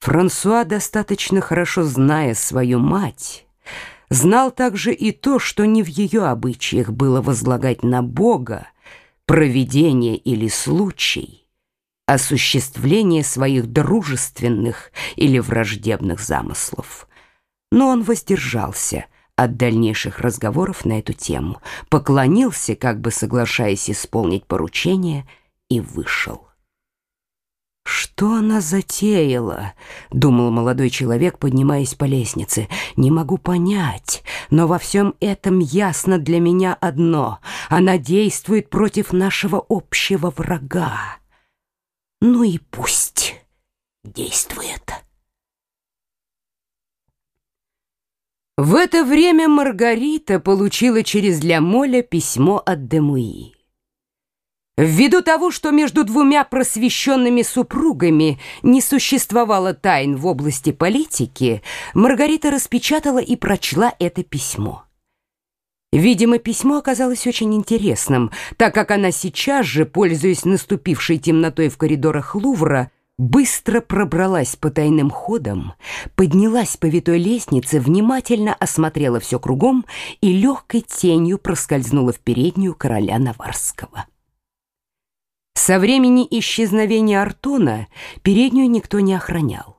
Франсуа, достаточно хорошо зная свою мать, знал также и то, что не в ее обычаях было возлагать на Бога провидение или случай, осуществление своих дружественных или враждебных замыслов. Но он воздержался от дальнейших разговоров на эту тему, поклонился, как бы соглашаясь исполнить поручение, и вышел. «Что она затеяла?» — думал молодой человек, поднимаясь по лестнице. «Не могу понять, но во всем этом ясно для меня одно. Она действует против нашего общего врага. Ну и пусть действует». В это время Маргарита получила через Ля письмо от Демуи. Ввиду того, что между двумя просвещенными супругами не существовало тайн в области политики, Маргарита распечатала и прочла это письмо. Видимо, письмо оказалось очень интересным, так как она сейчас же, пользуясь наступившей темнотой в коридорах Лувра, быстро пробралась по тайным ходам, поднялась по витой лестнице, внимательно осмотрела все кругом и легкой тенью проскользнула в переднюю короля Наварского. Со времени исчезновения Артона переднюю никто не охранял.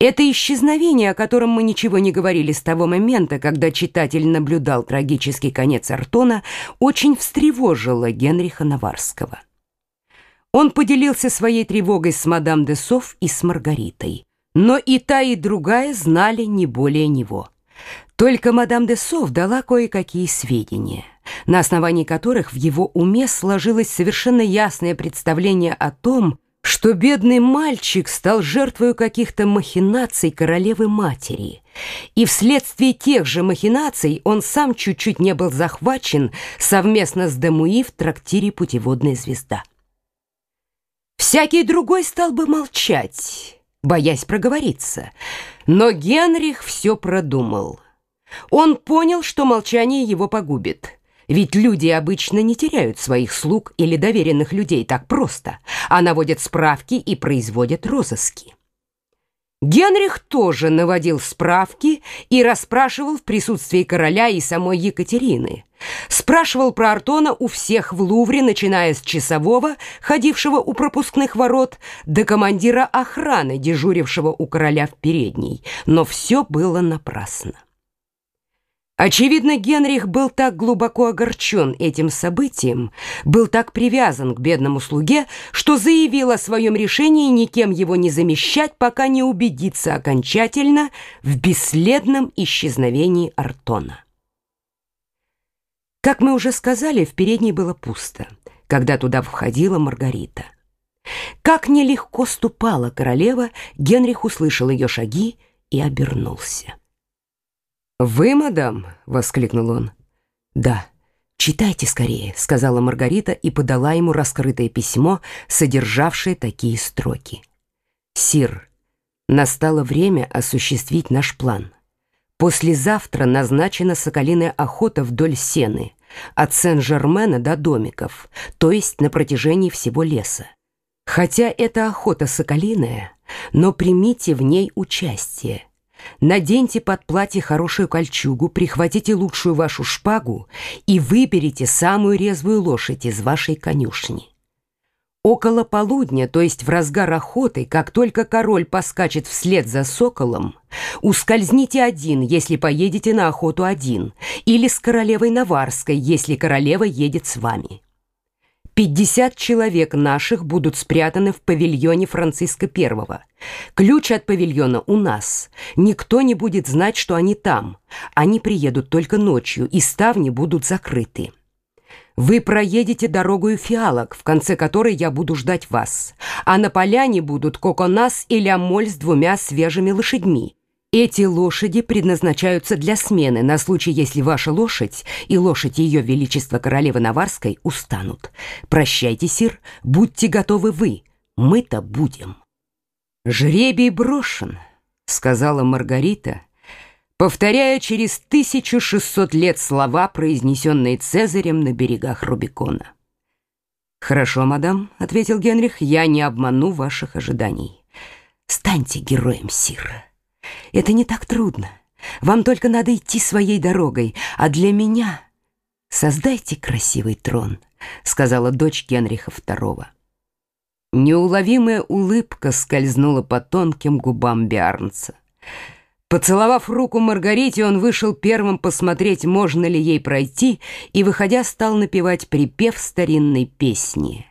Это исчезновение, о котором мы ничего не говорили с того момента, когда читатель наблюдал трагический конец Артона, очень встревожило Генриха Наварского. Он поделился своей тревогой с мадам де Соф и с Маргаритой, но и та, и другая знали не более него. Только мадам де Соф дала кое-какие сведения на основании которых в его уме сложилось совершенно ясное представление о том, что бедный мальчик стал жертвой каких-то махинаций королевы-матери, и вследствие тех же махинаций он сам чуть-чуть не был захвачен совместно с Демуи в трактире «Путеводная звезда». Всякий другой стал бы молчать, боясь проговориться, но Генрих все продумал. Он понял, что молчание его погубит. Ведь люди обычно не теряют своих слуг или доверенных людей так просто, а наводят справки и производят розыски. Генрих тоже наводил справки и расспрашивал в присутствии короля и самой Екатерины. Спрашивал про Артона у всех в Лувре, начиная с часового, ходившего у пропускных ворот, до командира охраны, дежурившего у короля в передней. Но все было напрасно. Очевидно, Генрих был так глубоко огорчен этим событием, был так привязан к бедному слуге, что заявил о своем решении никем его не замещать, пока не убедится окончательно в бесследном исчезновении Артона. Как мы уже сказали, в передней было пусто, когда туда входила Маргарита. Как нелегко ступала королева, Генрих услышал ее шаги и обернулся. «Вы, мадам?» — воскликнул он. «Да, читайте скорее», — сказала Маргарита и подала ему раскрытое письмо, содержавшее такие строки. «Сир, настало время осуществить наш план. Послезавтра назначена соколиная охота вдоль Сены, от Сен-Жермена до домиков, то есть на протяжении всего леса. Хотя это охота соколиная, но примите в ней участие» Наденьте под платье хорошую кольчугу, прихватите лучшую вашу шпагу и выберите самую резвую лошадь из вашей конюшни. Около полудня, то есть в разгар охоты, как только король поскачет вслед за соколом, ускользните один, если поедете на охоту один, или с королевой Наварской, если королева едет с вами. Пятьдесят человек наших будут спрятаны в павильоне Франциска I. Ключ от павильона у нас. Никто не будет знать, что они там. Они приедут только ночью, и ставни будут закрыты. Вы проедете дорогу фиалок, в конце которой я буду ждать вас. А на поляне будут Коконас и Лямоль с двумя свежими лошадьми. Эти лошади предназначаются для смены на случай, если ваша лошадь и лошадь Ее Величества Королевы Наварской устанут. Прощайте, сир, будьте готовы вы, мы-то будем. Жребий брошен, сказала Маргарита, повторяя через 1600 лет слова, произнесенные Цезарем на берегах Рубикона. «Хорошо, мадам», — ответил Генрих, — «я не обману ваших ожиданий». Станьте героем, Сир. Это не так трудно. Вам только надо идти своей дорогой, а для меня создайте красивый трон, сказала дочь Генриха II. Неуловимая улыбка скользнула по тонким губам Биарнца. Поцеловав руку Маргарите, он вышел первым посмотреть, можно ли ей пройти, и, выходя, стал напевать припев старинной песни.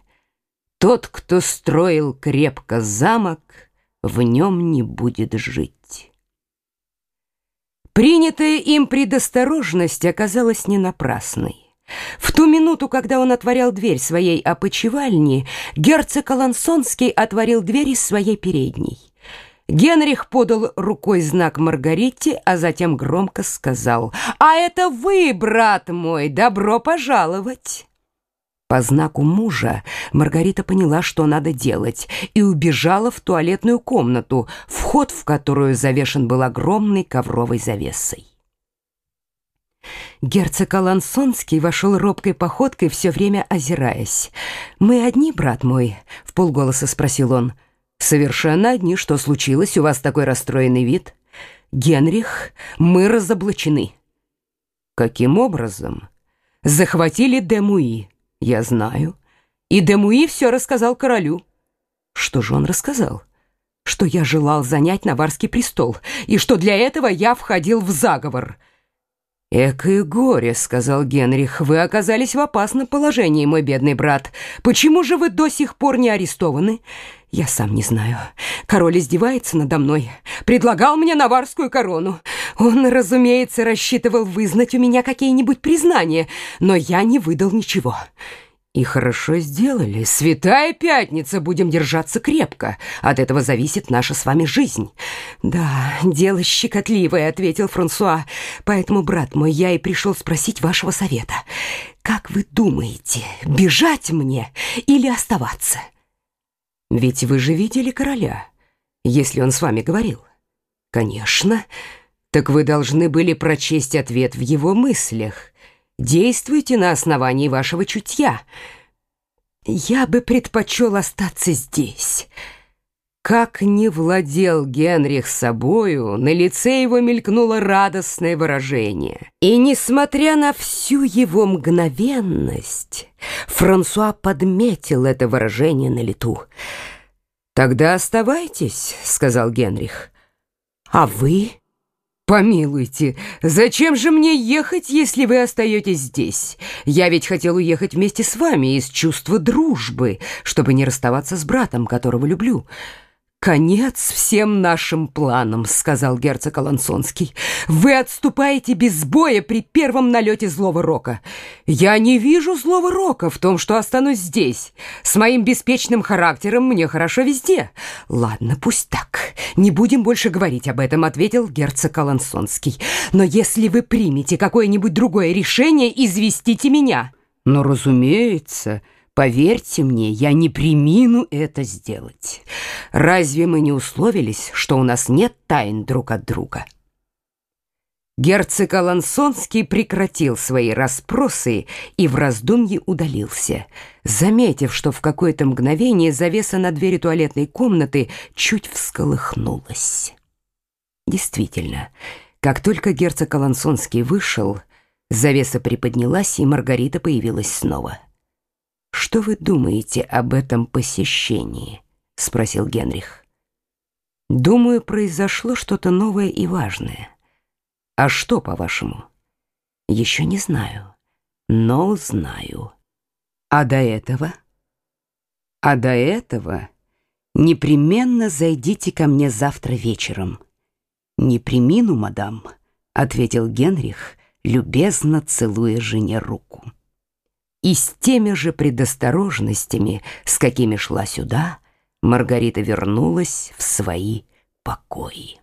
«Тот, кто строил крепко замок, в нем не будет жить». Принятая им предосторожность оказалась не напрасной. В ту минуту, когда он отворял дверь своей опочивальни, герцог Алансонский отворил дверь из своей передней. Генрих подал рукой знак Маргарите, а затем громко сказал «А это вы, брат мой, добро пожаловать!» По знаку мужа Маргарита поняла, что надо делать, и убежала в туалетную комнату, вход в которую завешен был огромной ковровой завесой. Герцог Алансонский вошел робкой походкой, все время озираясь. «Мы одни, брат мой?» — в полголоса спросил он. «Совершенно одни. Что случилось? У вас такой расстроенный вид?» «Генрих, мы разоблачены». «Каким образом?» «Захватили Демуи». «Я знаю». «И Демуи все рассказал королю». «Что же он рассказал?» «Что я желал занять Наварский престол, и что для этого я входил в заговор». «Экое горе», — сказал Генрих, — «вы оказались в опасном положении, мой бедный брат. Почему же вы до сих пор не арестованы?» «Я сам не знаю. Король издевается надо мной. Предлагал мне наварскую корону. Он, разумеется, рассчитывал вызнать у меня какие-нибудь признания, но я не выдал ничего». И хорошо сделали. Святая пятница, будем держаться крепко. От этого зависит наша с вами жизнь. Да, дело щекотливое, ответил Франсуа. Поэтому, брат мой, я и пришел спросить вашего совета. Как вы думаете, бежать мне или оставаться? Ведь вы же видели короля, если он с вами говорил. Конечно. Так вы должны были прочесть ответ в его мыслях. Действуйте на основании вашего чутья. Я бы предпочел остаться здесь». Как не владел Генрих собою, на лице его мелькнуло радостное выражение. И, несмотря на всю его мгновенность, Франсуа подметил это выражение на лету. «Тогда оставайтесь», — сказал Генрих. «А вы?» «Помилуйте, зачем же мне ехать, если вы остаетесь здесь? Я ведь хотел уехать вместе с вами из чувства дружбы, чтобы не расставаться с братом, которого люблю». «Конец всем нашим планам», — сказал герцог Алансонский. «Вы отступаете без боя при первом налете злого рока. Я не вижу злого рока в том, что останусь здесь. С моим беспечным характером мне хорошо везде». «Ладно, пусть так. Не будем больше говорить об этом», — ответил герцог Алансонский. «Но если вы примете какое-нибудь другое решение, известите меня». «Ну, разумеется». Поверьте мне, я не примину это сделать. Разве мы не условились, что у нас нет тайн друг от друга?» Герцог Алансонский прекратил свои расспросы и в раздумье удалился, заметив, что в какое-то мгновение завеса на двери туалетной комнаты чуть всколыхнулась. Действительно, как только герцог Алансонский вышел, завеса приподнялась, и Маргарита появилась снова. «Что вы думаете об этом посещении?» — спросил Генрих. «Думаю, произошло что-то новое и важное. А что, по-вашему?» «Еще не знаю, но узнаю. А до этого?» «А до этого непременно зайдите ко мне завтра вечером». «Не примину, мадам», — ответил Генрих, любезно целуя жене руку и с теми же предосторожностями, с какими шла сюда, Маргарита вернулась в свои покои.